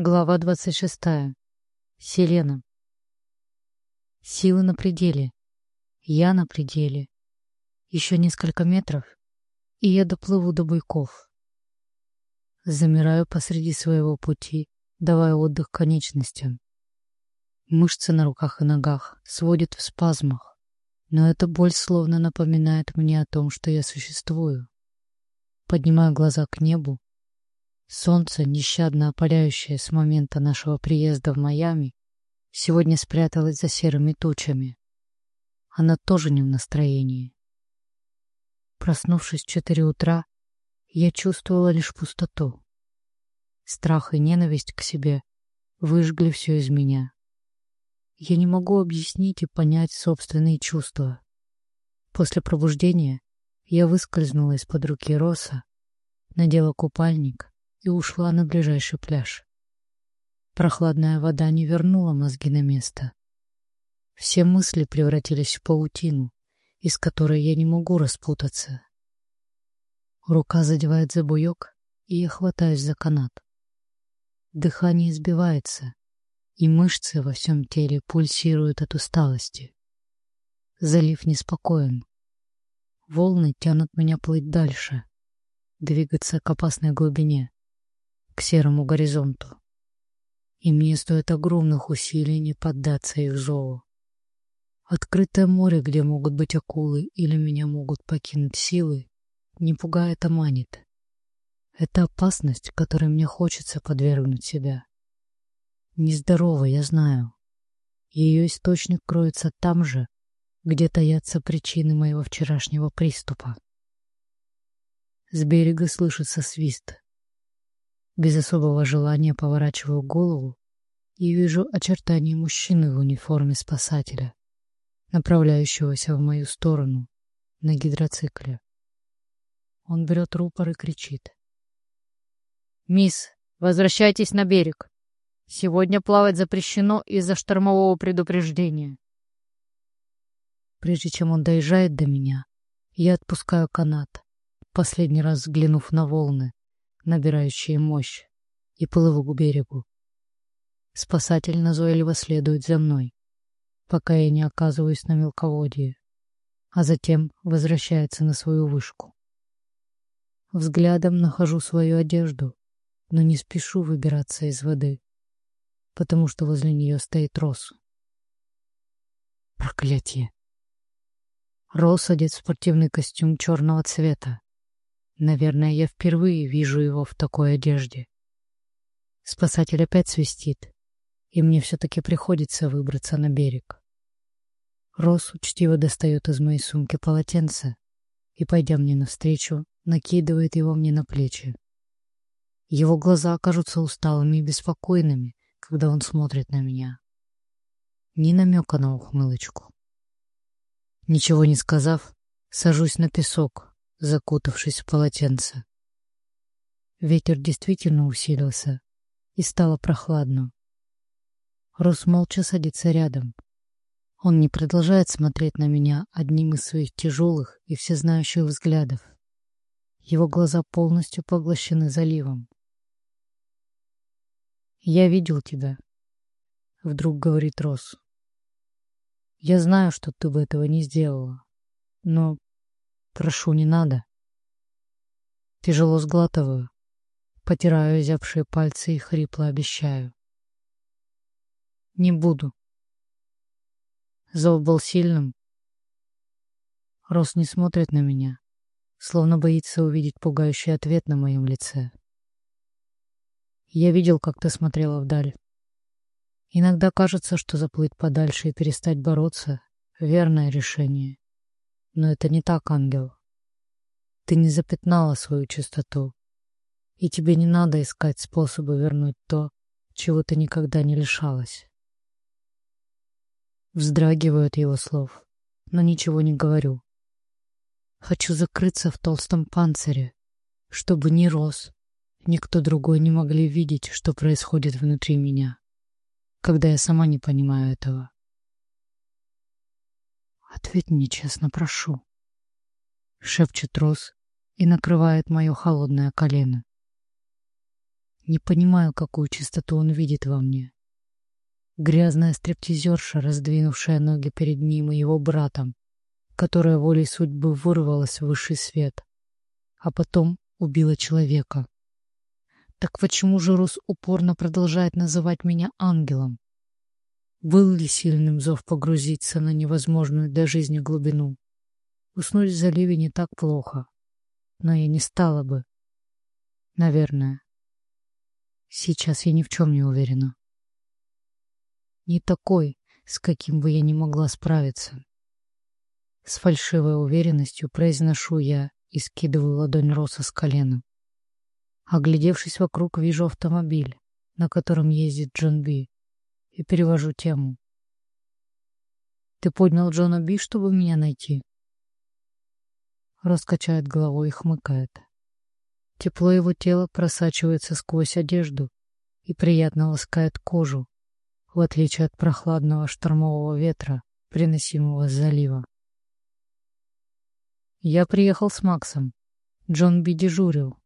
Глава 26. Селена. Силы на пределе. Я на пределе. Еще несколько метров, и я доплыву до буйков. Замираю посреди своего пути, давая отдых конечностям. Мышцы на руках и ногах сводят в спазмах, но эта боль словно напоминает мне о том, что я существую. Поднимаю глаза к небу Солнце, нещадно опаляющее с момента нашего приезда в Майами, сегодня спряталось за серыми тучами. Она тоже не в настроении. Проснувшись в четыре утра, я чувствовала лишь пустоту. Страх и ненависть к себе выжгли все из меня. Я не могу объяснить и понять собственные чувства. После пробуждения я выскользнула из-под руки Роса, надела купальник и ушла на ближайший пляж. Прохладная вода не вернула мозги на место. Все мысли превратились в паутину, из которой я не могу распутаться. Рука задевает за буек, и я хватаюсь за канат. Дыхание сбивается, и мышцы во всем теле пульсируют от усталости. Залив неспокоен. Волны тянут меня плыть дальше, двигаться к опасной глубине к серому горизонту. И мне стоит огромных усилий не поддаться их зову. Открытое море, где могут быть акулы или меня могут покинуть силы, не пугает, а манит. Это опасность, которой мне хочется подвергнуть себя. Нездорово, я знаю. Ее источник кроется там же, где таятся причины моего вчерашнего приступа. С берега слышится свист. Без особого желания поворачиваю голову и вижу очертания мужчины в униформе спасателя, направляющегося в мою сторону на гидроцикле. Он берет рупор и кричит. «Мисс, возвращайтесь на берег. Сегодня плавать запрещено из-за штормового предупреждения». Прежде чем он доезжает до меня, я отпускаю канат, последний раз взглянув на волны, набирающие мощь, и плыву к берегу. Спасатель назойливо следует за мной, пока я не оказываюсь на мелководье, а затем возвращается на свою вышку. Взглядом нахожу свою одежду, но не спешу выбираться из воды, потому что возле нее стоит Рос. Проклятие! Рос одет в спортивный костюм черного цвета, Наверное, я впервые вижу его в такой одежде. Спасатель опять свистит, и мне все-таки приходится выбраться на берег. Рос учтиво достает из моей сумки полотенце и, пойдя мне навстречу, накидывает его мне на плечи. Его глаза окажутся усталыми и беспокойными, когда он смотрит на меня. Ни намека на ухмылочку. Ничего не сказав, сажусь на песок, закутавшись в полотенце. Ветер действительно усилился, и стало прохладно. Рус молча садится рядом. Он не продолжает смотреть на меня одним из своих тяжелых и всезнающих взглядов. Его глаза полностью поглощены заливом. «Я видел тебя», — вдруг говорит Рос. «Я знаю, что ты бы этого не сделала, но Прошу, не надо. Тяжело сглатываю, потираю зябшие пальцы и хрипло обещаю. Не буду. Зов был сильным. Рос не смотрит на меня, словно боится увидеть пугающий ответ на моем лице. Я видел, как ты смотрела вдаль. Иногда кажется, что заплыть подальше и перестать бороться — верное решение. Но это не так, ангел. Ты не запятнала свою чистоту. И тебе не надо искать способы вернуть то, чего ты никогда не лишалась. Вздрагиваю от его слов, но ничего не говорю. Хочу закрыться в толстом панцире, чтобы ни Рос, ни кто другой не могли видеть, что происходит внутри меня, когда я сама не понимаю этого. Ответь мне честно, прошу. Шепчет Рос и накрывает мое холодное колено. Не понимаю, какую чистоту он видит во мне. Грязная стриптизерша, раздвинувшая ноги перед ним и его братом, которая волей судьбы вырвалась в высший свет, а потом убила человека. Так почему же Рус упорно продолжает называть меня ангелом? Был ли сильным зов погрузиться на невозможную для жизни глубину? Уснуть в заливе не так плохо, но я не стала бы. Наверное. Сейчас я ни в чем не уверена. Не такой, с каким бы я не могла справиться. С фальшивой уверенностью произношу я и скидываю ладонь Роса с колена. Оглядевшись вокруг, вижу автомобиль, на котором ездит Джон Би, и перевожу тему. «Ты поднял Джона Би, чтобы меня найти?» Раскачает головой и хмыкает. Тепло его тела просачивается сквозь одежду и приятно ласкает кожу, в отличие от прохладного штормового ветра, приносимого с залива. Я приехал с Максом. Джон Би дежурил.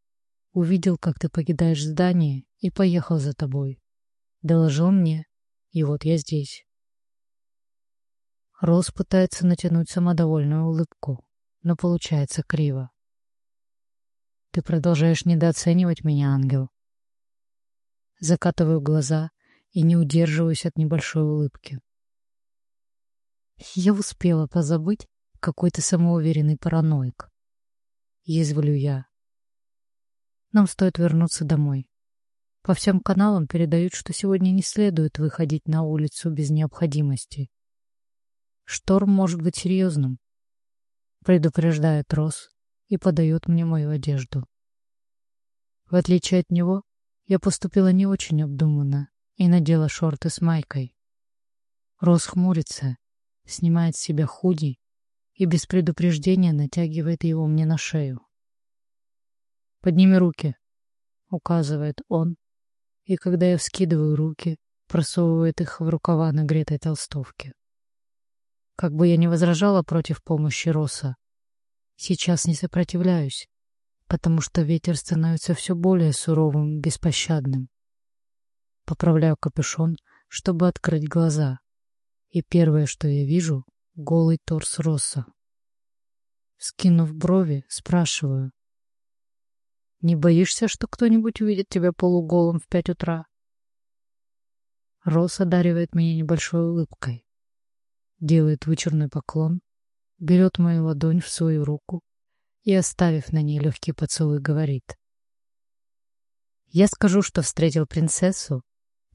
Увидел, как ты покидаешь здание, и поехал за тобой. Доложил мне, и вот я здесь. Роуз пытается натянуть самодовольную улыбку, но получается криво. Ты продолжаешь недооценивать меня, ангел. Закатываю глаза и не удерживаюсь от небольшой улыбки. Я успела позабыть, какой-то самоуверенный параноик. Язвлю я. Нам стоит вернуться домой. По всем каналам передают, что сегодня не следует выходить на улицу без необходимости. Шторм может быть серьезным. Предупреждает Рос и подает мне мою одежду. В отличие от него, я поступила не очень обдуманно и надела шорты с майкой. Рос хмурится, снимает с себя худи и без предупреждения натягивает его мне на шею. «Подними руки», — указывает он, и когда я вскидываю руки, просовывает их в рукава нагретой толстовки. Как бы я ни возражала против помощи Роса, сейчас не сопротивляюсь, потому что ветер становится все более суровым беспощадным. Поправляю капюшон, чтобы открыть глаза, и первое, что я вижу, голый торс Росса. Скинув брови, спрашиваю. «Не боишься, что кто-нибудь увидит тебя полуголым в пять утра?» Росс одаривает меня небольшой улыбкой. Делает вычурный поклон, берет мою ладонь в свою руку и, оставив на ней легкий поцелуй, говорит. «Я скажу, что встретил принцессу,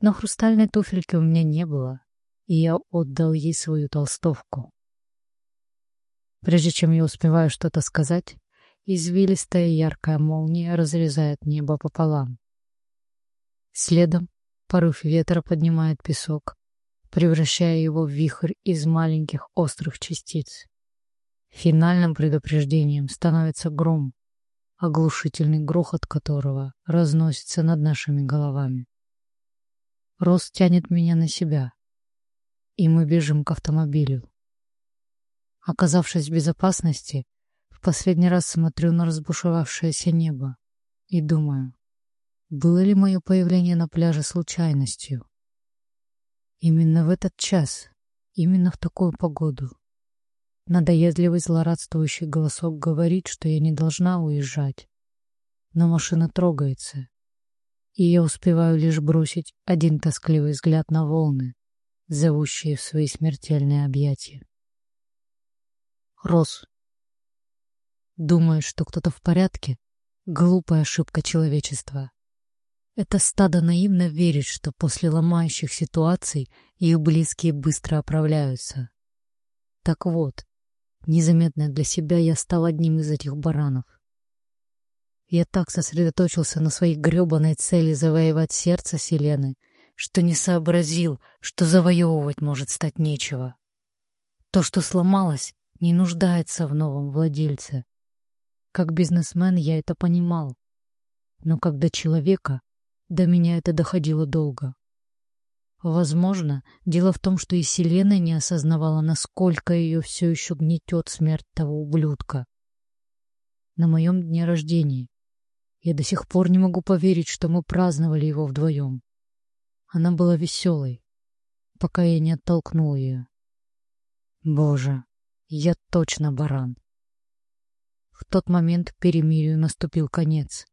но хрустальной туфельки у меня не было, и я отдал ей свою толстовку. Прежде чем я успеваю что-то сказать, извилистая яркая молния разрезает небо пополам. Следом порыв ветра поднимает песок, превращая его в вихрь из маленьких острых частиц. Финальным предупреждением становится гром, оглушительный грохот которого разносится над нашими головами. Рост тянет меня на себя, и мы бежим к автомобилю. Оказавшись в безопасности, последний раз смотрю на разбушевавшееся небо и думаю, было ли мое появление на пляже случайностью? Именно в этот час, именно в такую погоду. Надоедливый злорадствующий голосок говорит, что я не должна уезжать. Но машина трогается, и я успеваю лишь бросить один тоскливый взгляд на волны, зовущие в свои смертельные объятия. Рос. Думаешь, что кто-то в порядке? Глупая ошибка человечества. Это стадо наивно верит, что после ломающих ситуаций их близкие быстро оправляются. Так вот, незаметно для себя я стал одним из этих баранов. Я так сосредоточился на своей гребаной цели завоевать сердце Селены, что не сообразил, что завоевывать может стать нечего. То, что сломалось, не нуждается в новом владельце. Как бизнесмен я это понимал. Но как до человека, до меня это доходило долго. Возможно, дело в том, что и Селена не осознавала, насколько ее все еще гнетет смерть того ублюдка. На моем дне рождения Я до сих пор не могу поверить, что мы праздновали его вдвоем. Она была веселой, пока я не оттолкнул ее. Боже, я точно баран. В тот момент перемирию наступил конец,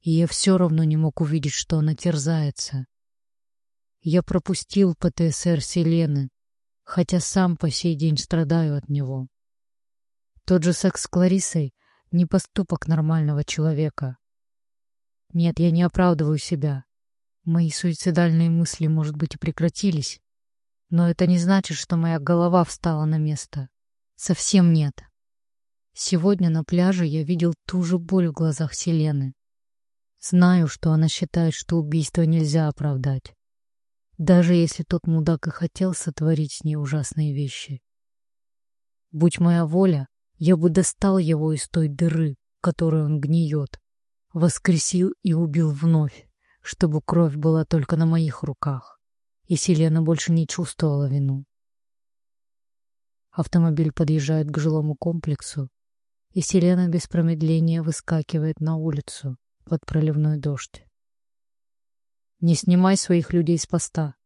и я все равно не мог увидеть, что она терзается. Я пропустил ПТСР Селены, хотя сам по сей день страдаю от него. Тот же секс с Кларисой — не поступок нормального человека. Нет, я не оправдываю себя. Мои суицидальные мысли, может быть, и прекратились, но это не значит, что моя голова встала на место. Совсем нет. Сегодня на пляже я видел ту же боль в глазах Селены. Знаю, что она считает, что убийство нельзя оправдать. Даже если тот мудак и хотел сотворить с ней ужасные вещи. Будь моя воля, я бы достал его из той дыры, в которой он гниет, воскресил и убил вновь, чтобы кровь была только на моих руках, и Селена больше не чувствовала вину. Автомобиль подъезжает к жилому комплексу, и Селена без промедления выскакивает на улицу под проливной дождь. «Не снимай своих людей с поста!»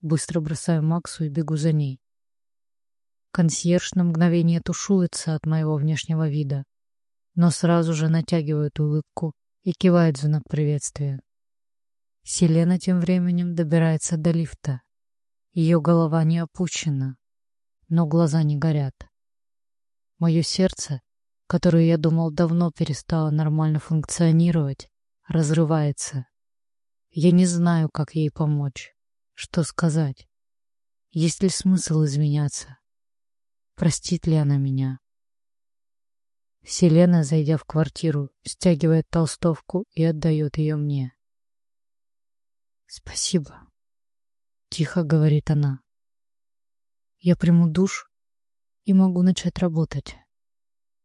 Быстро бросаю Максу и бегу за ней. Консьерж на мгновение тушуется от моего внешнего вида, но сразу же натягивает улыбку и кивает в знак приветствия. Селена тем временем добирается до лифта. Ее голова не опущена, но глаза не горят. Мое сердце которую я думал давно перестала нормально функционировать, разрывается. Я не знаю, как ей помочь, что сказать. Есть ли смысл изменяться? Простит ли она меня? Селена, зайдя в квартиру, стягивает толстовку и отдает ее мне. «Спасибо», — тихо говорит она. «Я приму душ и могу начать работать».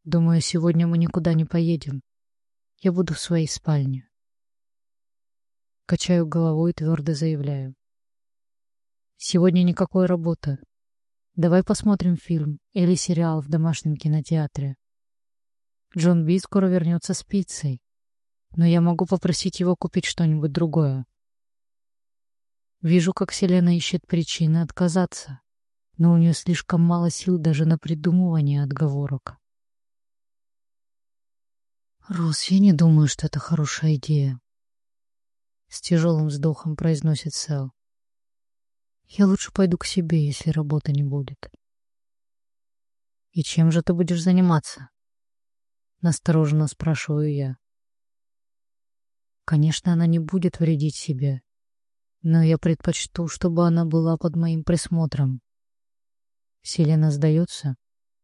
Думаю, сегодня мы никуда не поедем. Я буду в своей спальне. Качаю головой и твердо заявляю. Сегодня никакой работы. Давай посмотрим фильм или сериал в домашнем кинотеатре. Джон Би скоро вернется с пиццей, но я могу попросить его купить что-нибудь другое. Вижу, как Селена ищет причины отказаться, но у нее слишком мало сил даже на придумывание отговорок. Рос, я не думаю, что это хорошая идея. С тяжелым вздохом произносит Сэл. Я лучше пойду к себе, если работы не будет. И чем же ты будешь заниматься? Настороженно спрашиваю я. Конечно, она не будет вредить себе, но я предпочту, чтобы она была под моим присмотром. Селена сдается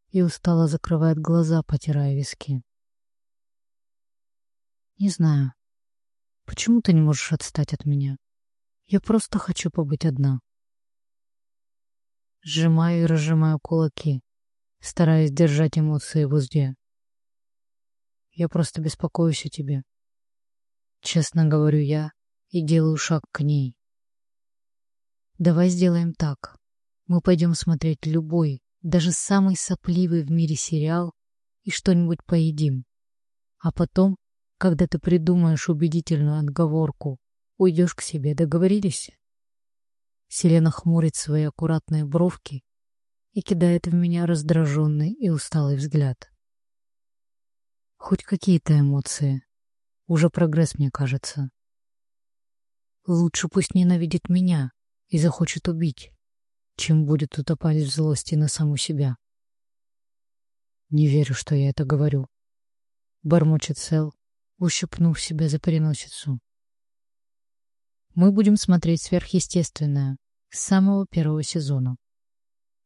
и устало закрывает глаза, потирая виски. Не знаю. Почему ты не можешь отстать от меня? Я просто хочу побыть одна. Сжимаю и разжимаю кулаки, стараясь держать эмоции в узде. Я просто беспокоюсь о тебе. Честно говорю я и делаю шаг к ней. Давай сделаем так. Мы пойдем смотреть любой, даже самый сопливый в мире сериал и что-нибудь поедим. А потом когда ты придумаешь убедительную отговорку, уйдешь к себе, договорились? Селена хмурит свои аккуратные бровки и кидает в меня раздраженный и усталый взгляд. Хоть какие-то эмоции. Уже прогресс, мне кажется. Лучше пусть ненавидит меня и захочет убить, чем будет утопать в злости на саму себя. Не верю, что я это говорю. Бормочет Сел, ущипнув себя за переносицу. Мы будем смотреть сверхъестественное с самого первого сезона.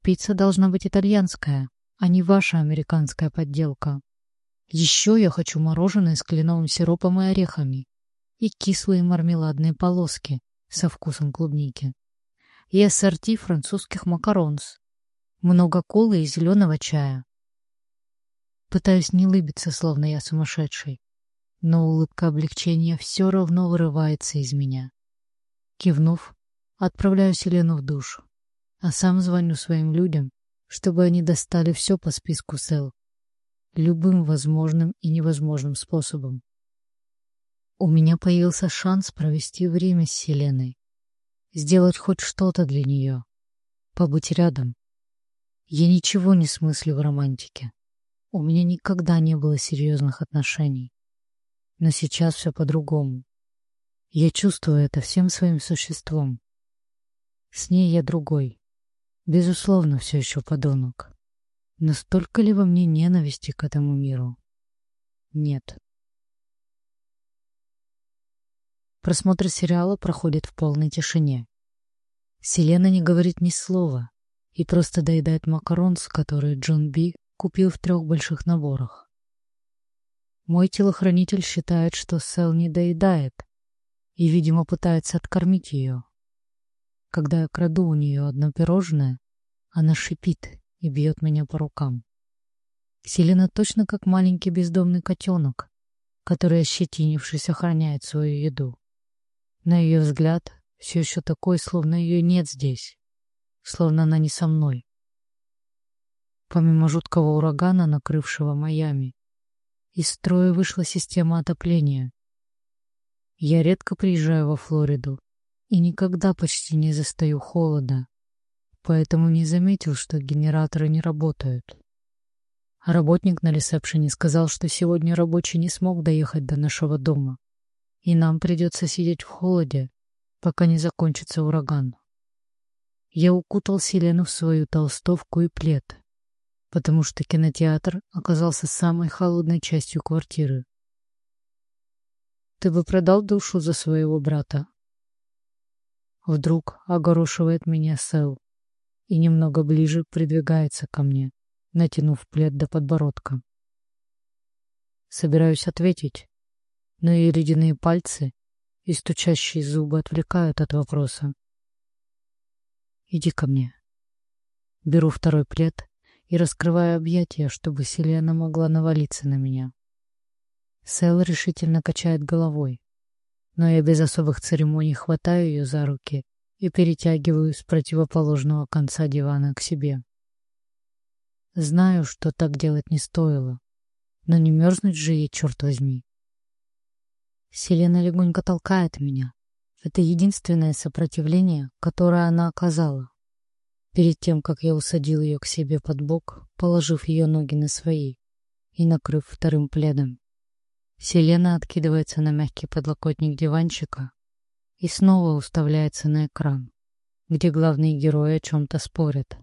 Пицца должна быть итальянская, а не ваша американская подделка. Еще я хочу мороженое с кленовым сиропом и орехами и кислые мармеладные полоски со вкусом клубники и ассорти французских макаронс, много колы и зеленого чая. Пытаюсь не лыбиться, словно я сумасшедший но улыбка облегчения все равно вырывается из меня. Кивнув, отправляю Селену в душ, а сам звоню своим людям, чтобы они достали все по списку сел, любым возможным и невозможным способом. У меня появился шанс провести время с Селеной, сделать хоть что-то для нее, побыть рядом. Я ничего не смыслю в романтике. У меня никогда не было серьезных отношений. Но сейчас все по-другому. Я чувствую это всем своим существом. С ней я другой. Безусловно, все еще подонок. Но столько ли во мне ненависти к этому миру? Нет. Просмотр сериала проходит в полной тишине. Селена не говорит ни слова и просто доедает макаронс, который Джон Би купил в трех больших наборах. Мой телохранитель считает, что Сэл не доедает и, видимо, пытается откормить ее. Когда я краду у нее одно пирожное, она шипит и бьет меня по рукам. Селена точно как маленький бездомный котенок, который, ощетинившись, охраняет свою еду. На ее взгляд все еще такой, словно ее нет здесь, словно она не со мной. Помимо жуткого урагана, накрывшего Майами, из строя вышла система отопления. Я редко приезжаю во Флориду и никогда почти не застаю холода, поэтому не заметил, что генераторы не работают. Работник на ресепшене сказал, что сегодня рабочий не смог доехать до нашего дома и нам придется сидеть в холоде, пока не закончится ураган. Я укутал Селену в свою толстовку и плед, потому что кинотеатр оказался самой холодной частью квартиры. Ты бы продал душу за своего брата? Вдруг огорошивает меня Сэл и немного ближе придвигается ко мне, натянув плед до подбородка. Собираюсь ответить, но ее ледяные пальцы и стучащие зубы отвлекают от вопроса. «Иди ко мне». Беру второй плед и раскрываю объятия, чтобы Селена могла навалиться на меня. Сэл решительно качает головой, но я без особых церемоний хватаю ее за руки и перетягиваю с противоположного конца дивана к себе. Знаю, что так делать не стоило, но не мерзнуть же ей, черт возьми. Селена легонько толкает меня. Это единственное сопротивление, которое она оказала. Перед тем, как я усадил ее к себе под бок, положив ее ноги на свои и накрыв вторым пледом. Селена откидывается на мягкий подлокотник диванчика и снова уставляется на экран, где главные герои о чем-то спорят.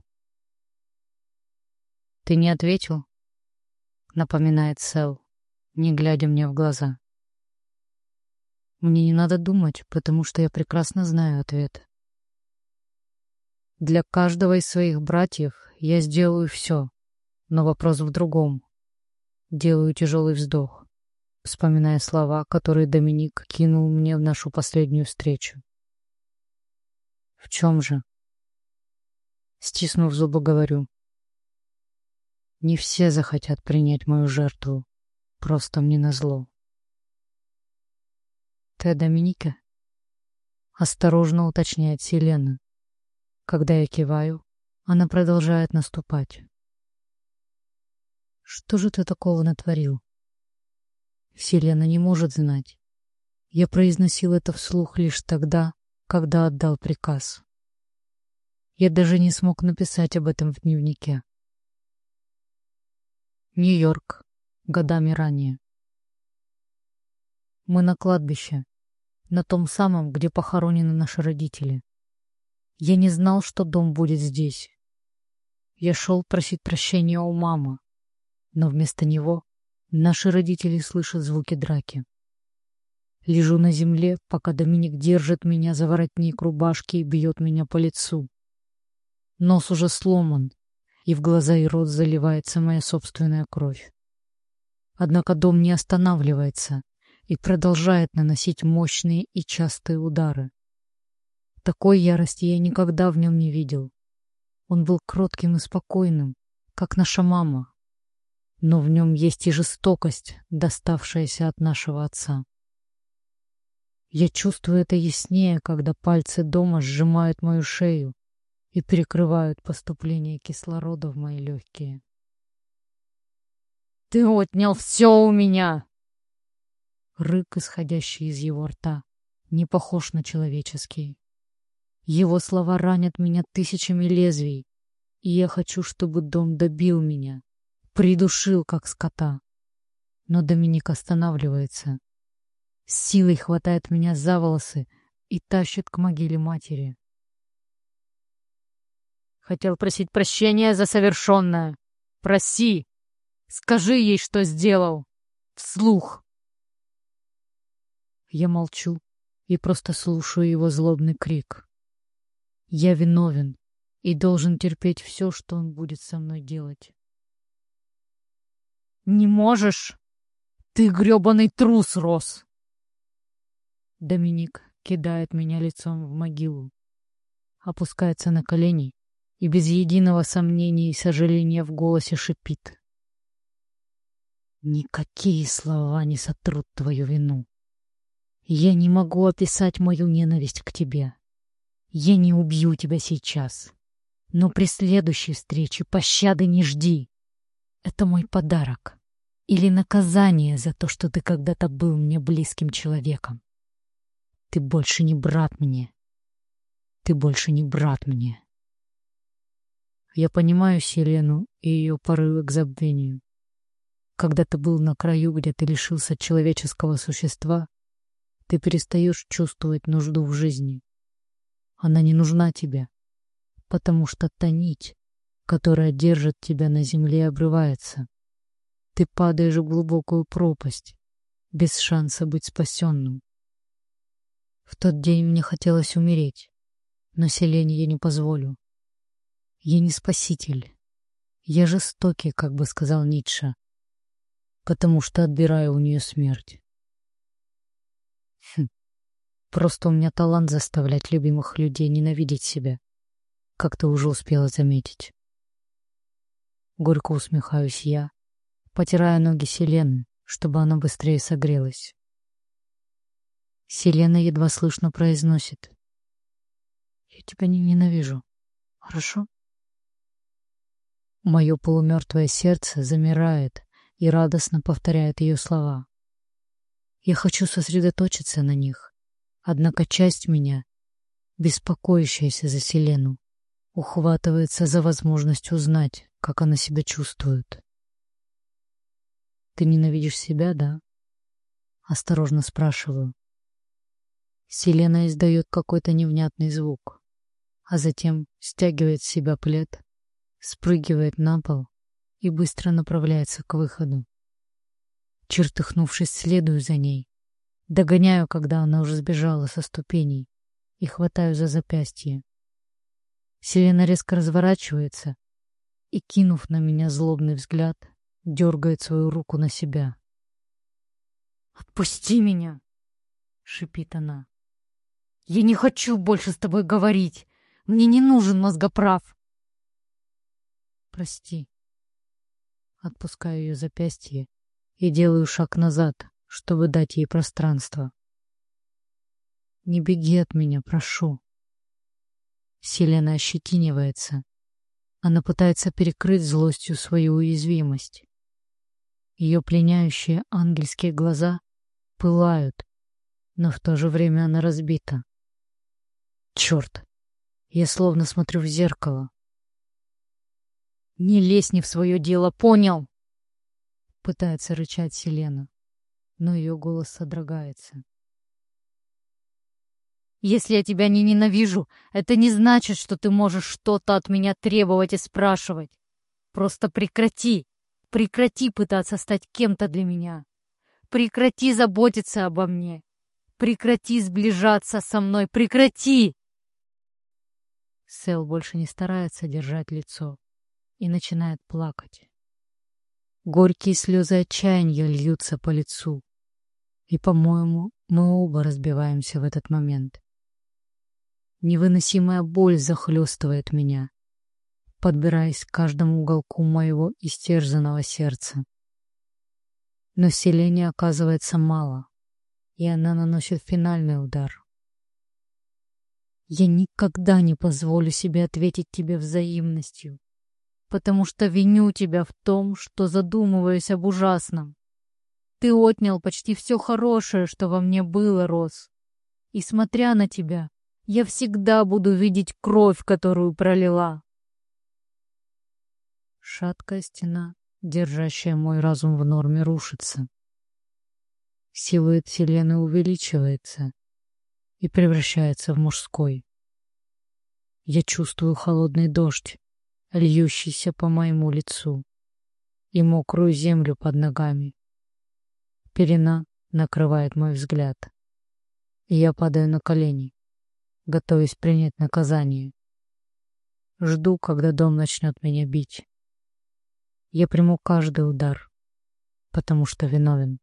«Ты не ответил?» — напоминает Сэл, не глядя мне в глаза. Мне не надо думать, потому что я прекрасно знаю ответ. Для каждого из своих братьев я сделаю все, но вопрос в другом. Делаю тяжелый вздох, вспоминая слова, которые Доминик кинул мне в нашу последнюю встречу. В чем же? Стиснув зубы, говорю. Не все захотят принять мою жертву, просто мне назло. «Ты Доминика?» Осторожно уточняет Селена. Когда я киваю, она продолжает наступать. «Что же ты такого натворил?» Селена не может знать. Я произносил это вслух лишь тогда, когда отдал приказ. Я даже не смог написать об этом в дневнике. Нью-Йорк. Годами ранее. Мы на кладбище на том самом, где похоронены наши родители. Я не знал, что дом будет здесь. Я шел просить прощения у мамы, но вместо него наши родители слышат звуки драки. Лежу на земле, пока Доминик держит меня за воротник рубашки и бьет меня по лицу. Нос уже сломан, и в глаза и рот заливается моя собственная кровь. Однако дом не останавливается, и продолжает наносить мощные и частые удары. Такой ярости я никогда в нем не видел. Он был кротким и спокойным, как наша мама. Но в нем есть и жестокость, доставшаяся от нашего отца. Я чувствую это яснее, когда пальцы дома сжимают мою шею и перекрывают поступление кислорода в мои легкие. «Ты отнял все у меня!» Рык, исходящий из его рта, не похож на человеческий. Его слова ранят меня тысячами лезвий, и я хочу, чтобы дом добил меня, придушил, как скота. Но Доминик останавливается. С силой хватает меня за волосы и тащит к могиле матери. Хотел просить прощения за совершенное. Проси! Скажи ей, что сделал. Вслух. Я молчу и просто слушаю его злобный крик. Я виновен и должен терпеть все, что он будет со мной делать. «Не можешь? Ты грёбаный трус, Рос!» Доминик кидает меня лицом в могилу, опускается на колени и без единого сомнения и сожаления в голосе шипит. Никакие слова не сотрут твою вину. Я не могу описать мою ненависть к тебе. Я не убью тебя сейчас. Но при следующей встрече пощады не жди. Это мой подарок. Или наказание за то, что ты когда-то был мне близким человеком. Ты больше не брат мне. Ты больше не брат мне. Я понимаю Селену и ее порывы к забвению. Когда ты был на краю, где ты лишился человеческого существа, ты перестаешь чувствовать нужду в жизни. Она не нужна тебе, потому что та нить, которая держит тебя на земле, обрывается. Ты падаешь в глубокую пропасть, без шанса быть спасенным. В тот день мне хотелось умереть, но Селене я не позволю. Я не спаситель. Я жестокий, как бы сказал Ницше потому что отбираю у нее смерть. Хм. Просто у меня талант заставлять любимых людей ненавидеть себя, как ты уже успела заметить. Горько усмехаюсь я, потирая ноги Селены, чтобы она быстрее согрелась. Селена едва слышно произносит. «Я тебя не ненавижу. Хорошо?» Мое полумертвое сердце замирает, и радостно повторяет ее слова. Я хочу сосредоточиться на них, однако часть меня, беспокоящаяся за Селену, ухватывается за возможность узнать, как она себя чувствует. «Ты ненавидишь себя, да?» Осторожно спрашиваю. Селена издает какой-то невнятный звук, а затем стягивает с себя плед, спрыгивает на пол и быстро направляется к выходу. Чертыхнувшись, следую за ней. Догоняю, когда она уже сбежала со ступеней, и хватаю за запястье. Селена резко разворачивается и, кинув на меня злобный взгляд, дергает свою руку на себя. «Отпусти меня!» — шипит она. «Я не хочу больше с тобой говорить! Мне не нужен мозгоправ!» «Прости», Отпускаю ее запястье и делаю шаг назад, чтобы дать ей пространство. «Не беги от меня, прошу». Селена ощетинивается. Она пытается перекрыть злостью свою уязвимость. Ее пленяющие ангельские глаза пылают, но в то же время она разбита. Черт! Я словно смотрю в зеркало, «Не лезь не в свое дело, понял?» Пытается рычать Селена, но ее голос содрогается. «Если я тебя не ненавижу, это не значит, что ты можешь что-то от меня требовать и спрашивать. Просто прекрати, прекрати пытаться стать кем-то для меня. Прекрати заботиться обо мне. Прекрати сближаться со мной, прекрати!» Сэл больше не старается держать лицо и начинает плакать. Горькие слезы отчаяния льются по лицу. И, по-моему, мы оба разбиваемся в этот момент. Невыносимая боль захлестывает меня, подбираясь к каждому уголку моего истерзанного сердца. Но селения оказывается мало, и она наносит финальный удар. Я никогда не позволю себе ответить тебе взаимностью потому что виню тебя в том, что задумываюсь об ужасном. Ты отнял почти все хорошее, что во мне было, Рос. И смотря на тебя, я всегда буду видеть кровь, которую пролила. Шаткая стена, держащая мой разум в норме, рушится. Силуэт Вселенной увеличивается и превращается в мужской. Я чувствую холодный дождь, льющийся по моему лицу, и мокрую землю под ногами. Пелена накрывает мой взгляд, я падаю на колени, готовясь принять наказание. Жду, когда дом начнет меня бить. Я приму каждый удар, потому что виновен.